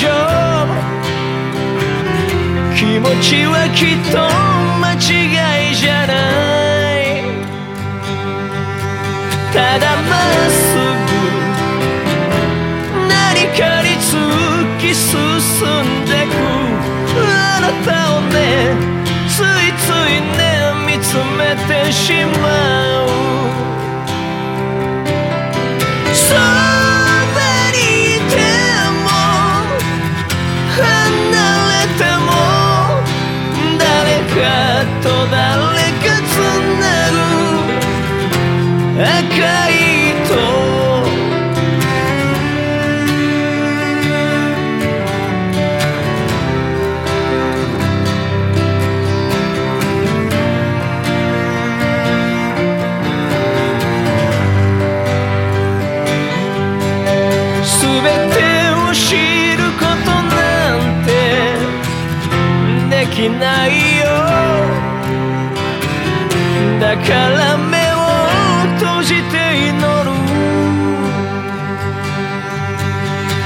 丈気持ちはきっと間違いじゃない。ただまっすぐ。何かに突き進んでく。あなたをねついついね見つめてしまう。から目を閉じて祈る。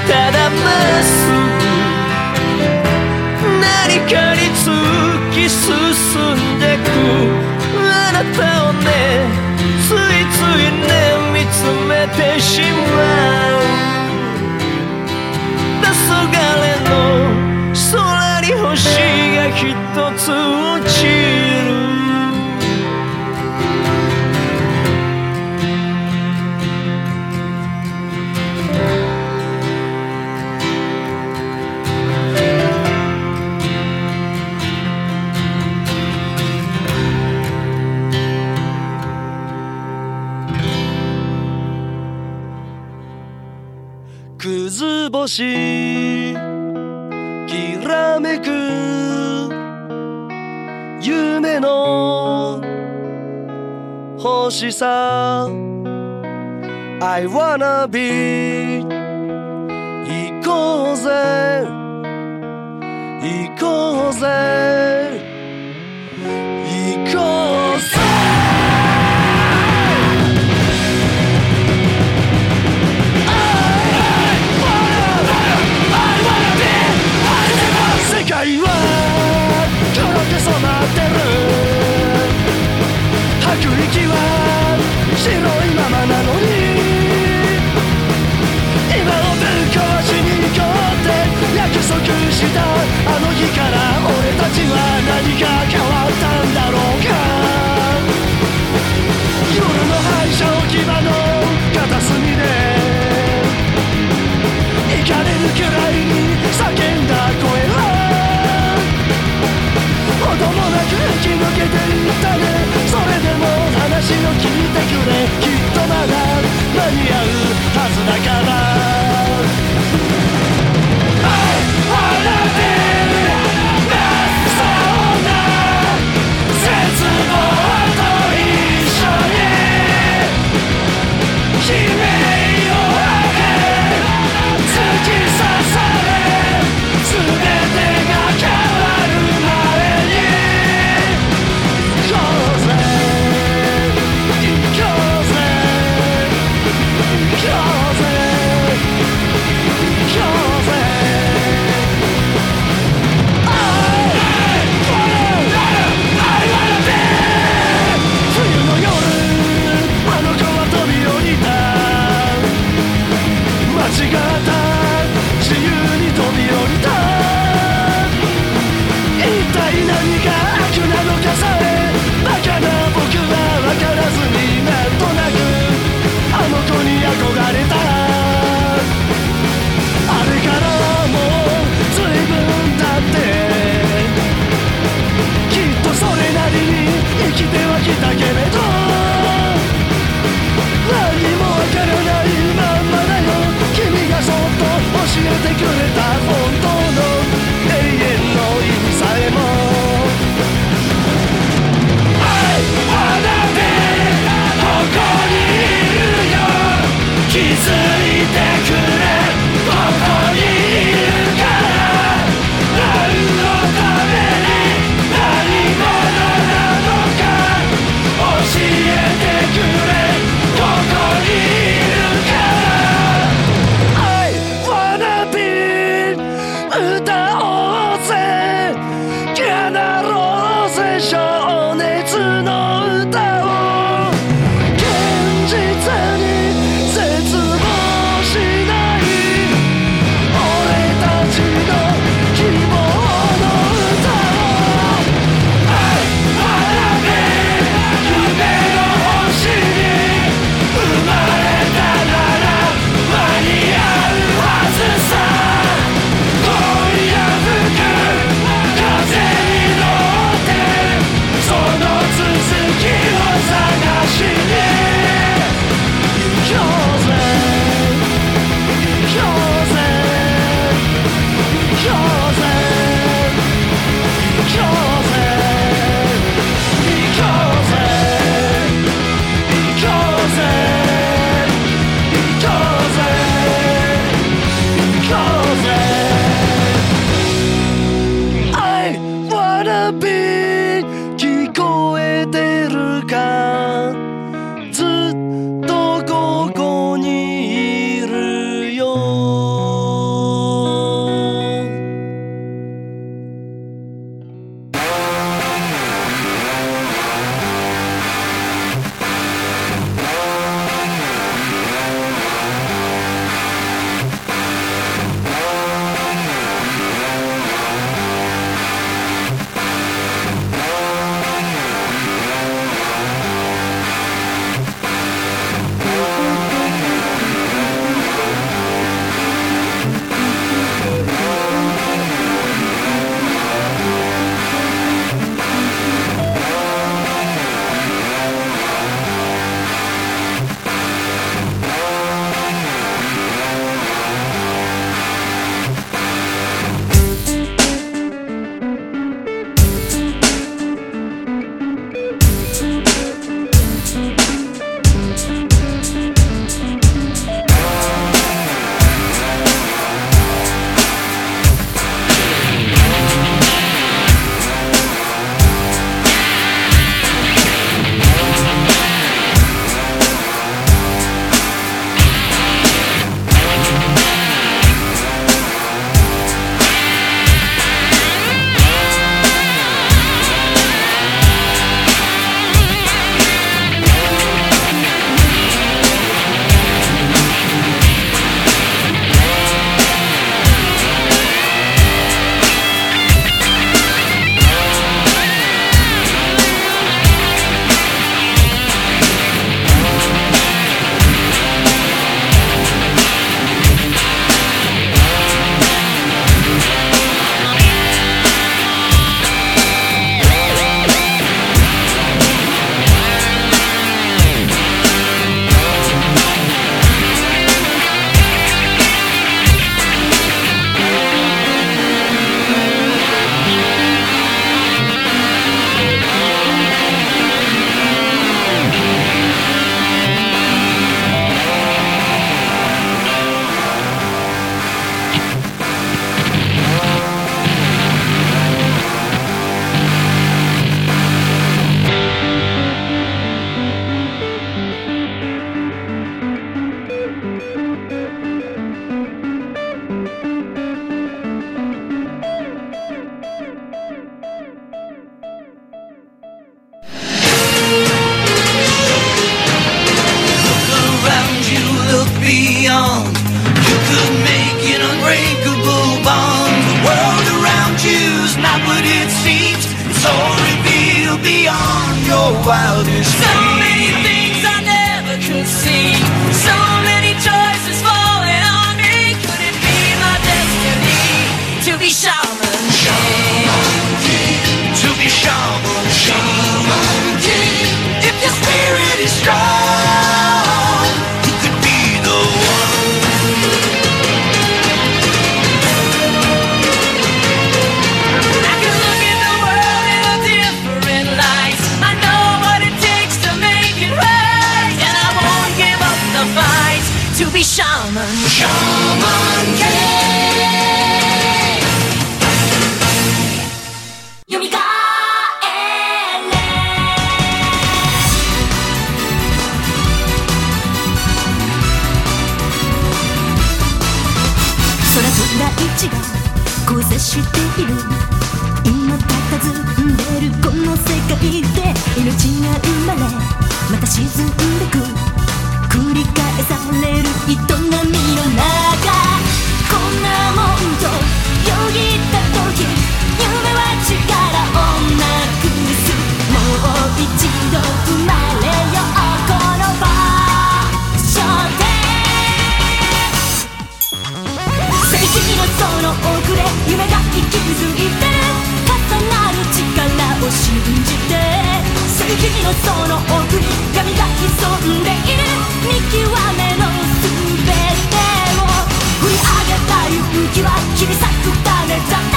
ただまっすぐ。何かに突き進んでく。あなたをねついついね見つめてしまう。黄昏の空に星が一つ。しきらめく夢の星さ。I wanna be 行こうぜ。吐く息は白いままなのに今をぶっ壊しに行こうって約束したあの日から俺たちは何か変わったんだろうか。夜の廃車置き場の片隅で。行かれるくらいにき抜けていったね。それでも話を聞いてくれ。きっとまだ間に合うはずだから。飛び降りた一体何が悪なのかさえバカな僕は分からずになんとなくあの子に憧れた。あれからもう随分経ってきっとそれなりに生きてはきたけれど何もわからない。教えてくれた soul revealed beyond your wildest している。今佇んでるこの世界で命が生まれまた沈んでく。繰り返される営みの中こんなもんとよぎった時夢は力をなくす。もう一度生まれを信じて正義のその奥に神が潜んでいる。見極めの全てを。振り上げた勇気は切り裂くため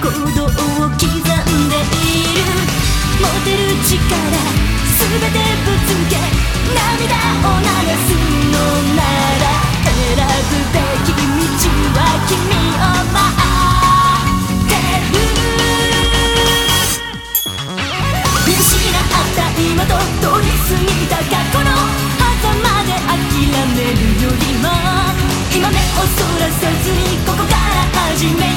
かに鼓動を刻んでいる。持てる力全てぶつけ涙を流すのなら選ぶべき道は君を待ってる。見失った今と通り過ぎた過去の狭間で諦めるよりも今目をそらさずにここから始め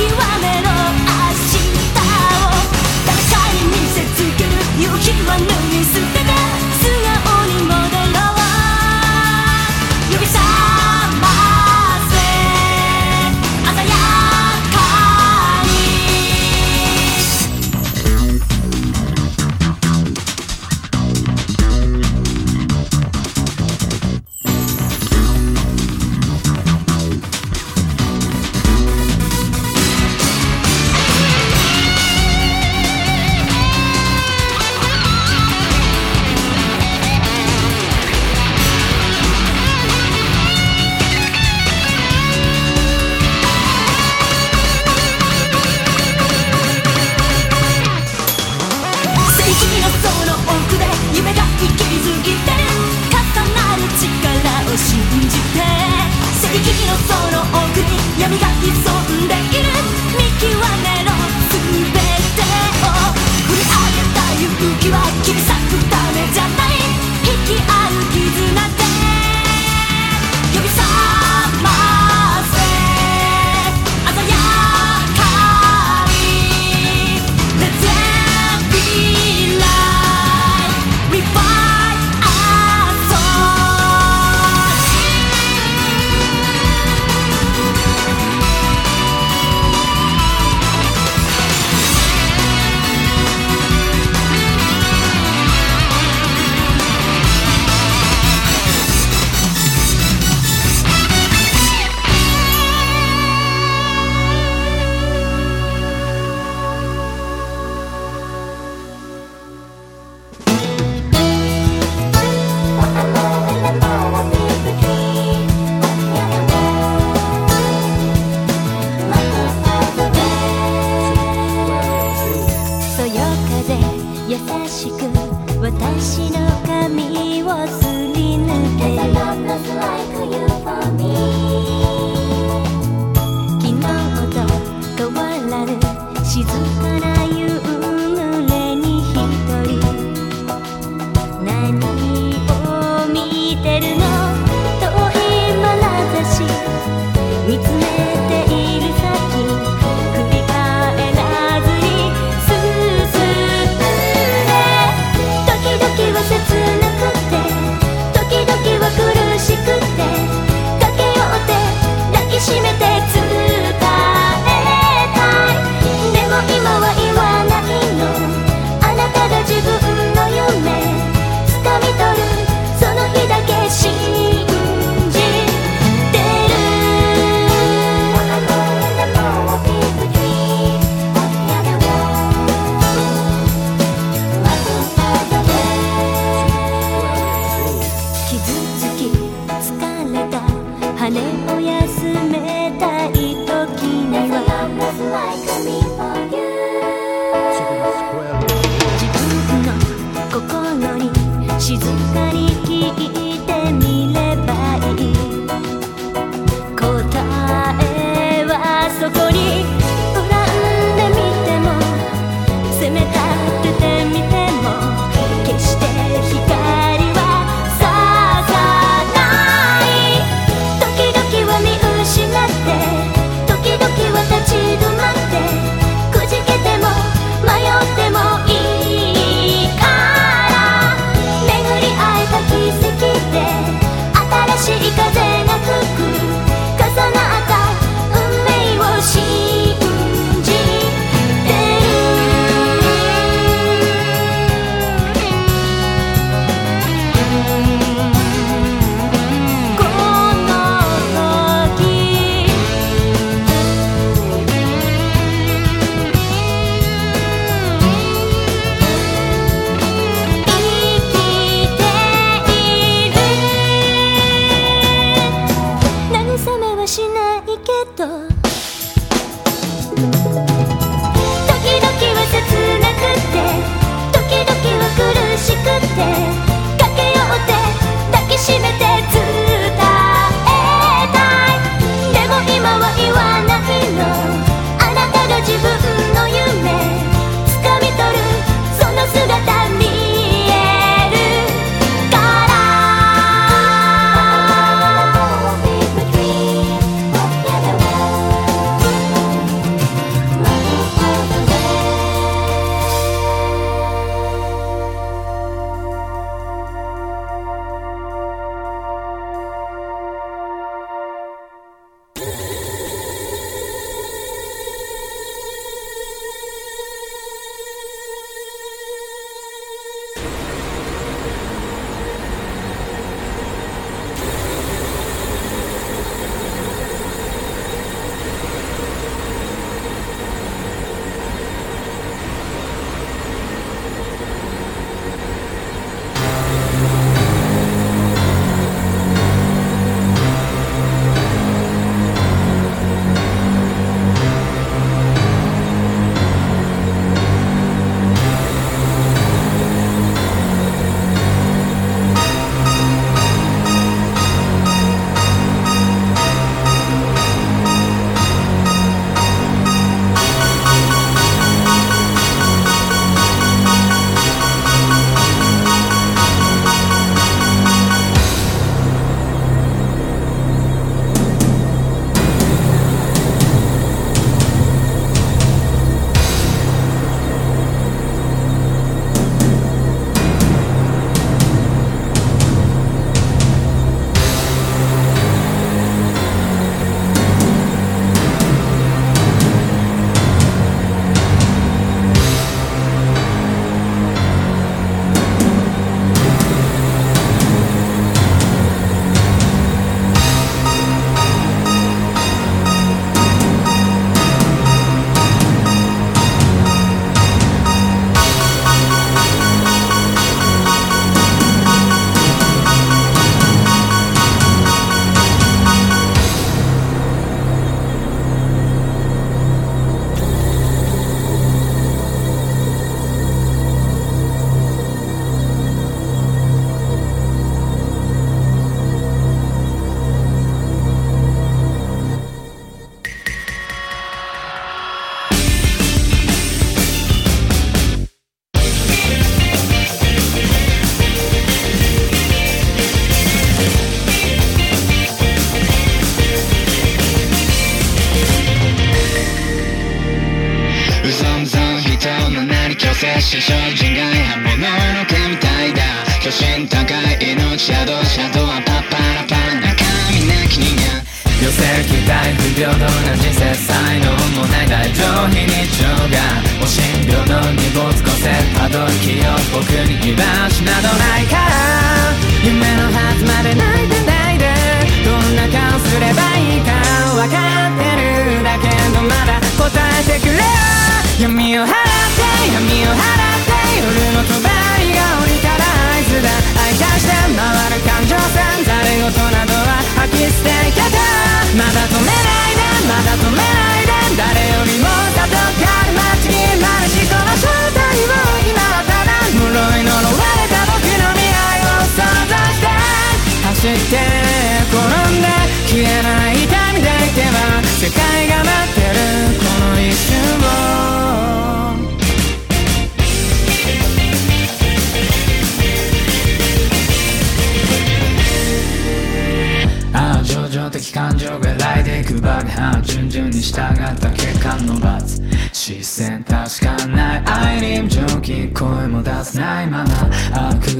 極めろ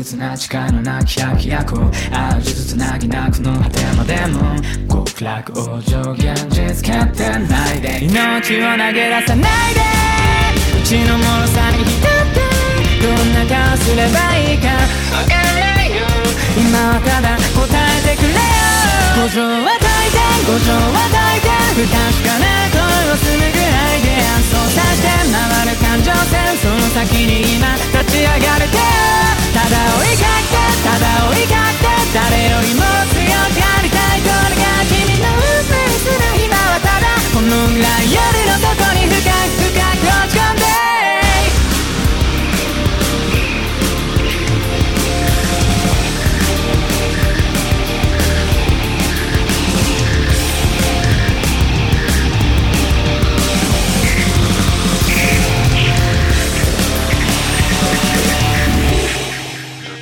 ああ苦痛な誓いのなき百夜行ああ術つなぎなくの果てまでも。極楽往生現実決定ないで。命を投げ出さないで。うちの脆さに浸って。どんな顔すればいいか。わからないよ。今はただ答えてくれよ。五条は大抵五条は大抵不確かな声をするぐらいで。安装さして。回る感情線。その先に今立ち上がれて。ただ追いかけてただ追いかけて誰よりも強くありたいこれが君の運命すら今はただこのぐらい夜の底に深く深く落ち込んで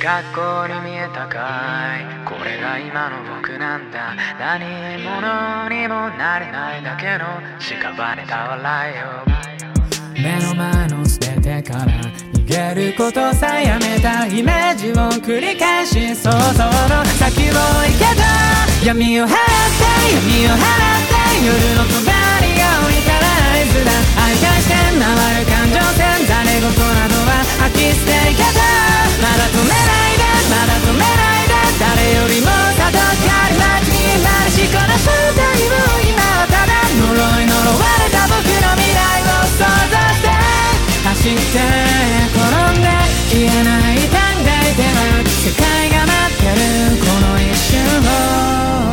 学校に見えたかい。これが今の僕なんだ。何者にもなれないだけの屍た笑いを目の前の全ててから逃げることさえやめたイメージを繰り返し想像の先を行けた。闇を払って闇を払って夜の帳が降りたら合図だ愛返して回る感情線。誰事などは吐き捨ていけた。だ止めないでまだ止めないで誰よりもたどかる街になるしこの正体を今はただ呪い呪われた僕の未来を想像して走って転んで消えない痛んでいては世界が待ってるこの一瞬を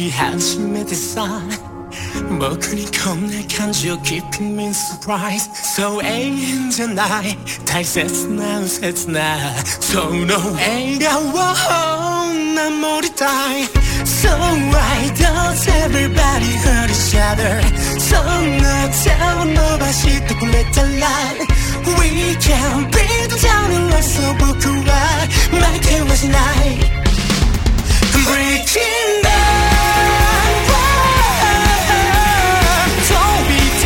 し始めてさ僕にこんな感情 keeping me surprise そう永遠じゃない大切な切なその笑顔を守りたい So no 에이가워나모리타이 So why does everybody hurt each other. So no tell no その手を伸ばしてくれたら We can be the genre そう僕は負けはしない Breaking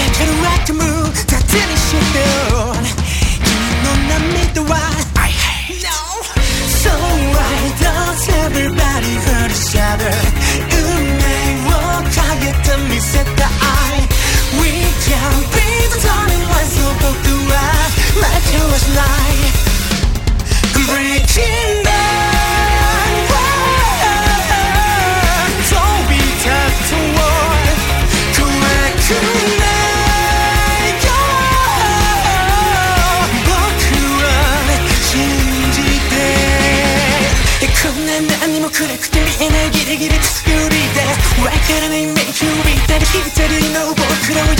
They can rock the moon 雑にしてる君の涙は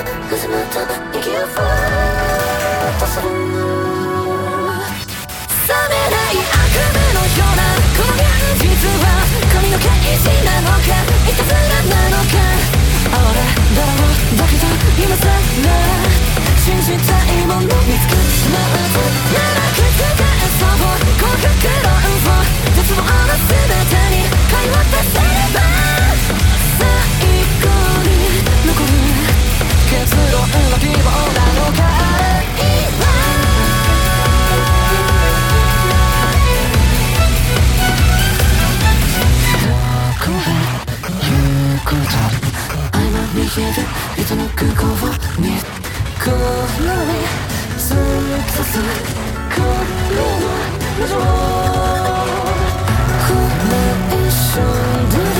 始まった息をふわっとする冷めない悪夢のようなこの現実は髪の毛石なのかいたずらなのか哀れだろうだけど今さら信じたいもの見つけてしまうならくつがそう幸福論を絶望の全てに買い渡せ希望なのか曖昧に消え。る人の空港を見このに突き刺すこの無情この一瞬で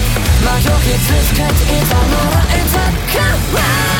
ず信じようとする解けないパズルのようなこの難題は悪魔の証明か戦いなのか無謀たるもだけどそれでも逃げる道などありはしないならくつがそ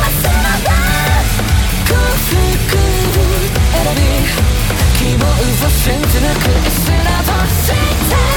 選び希望を信じ抜く意志などして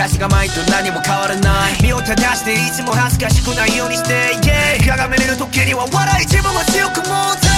昔が前と何も変わらない。身を正していつも恥ずかしくないようにして、yeah、鏡見る時には笑い自分は強く持つ。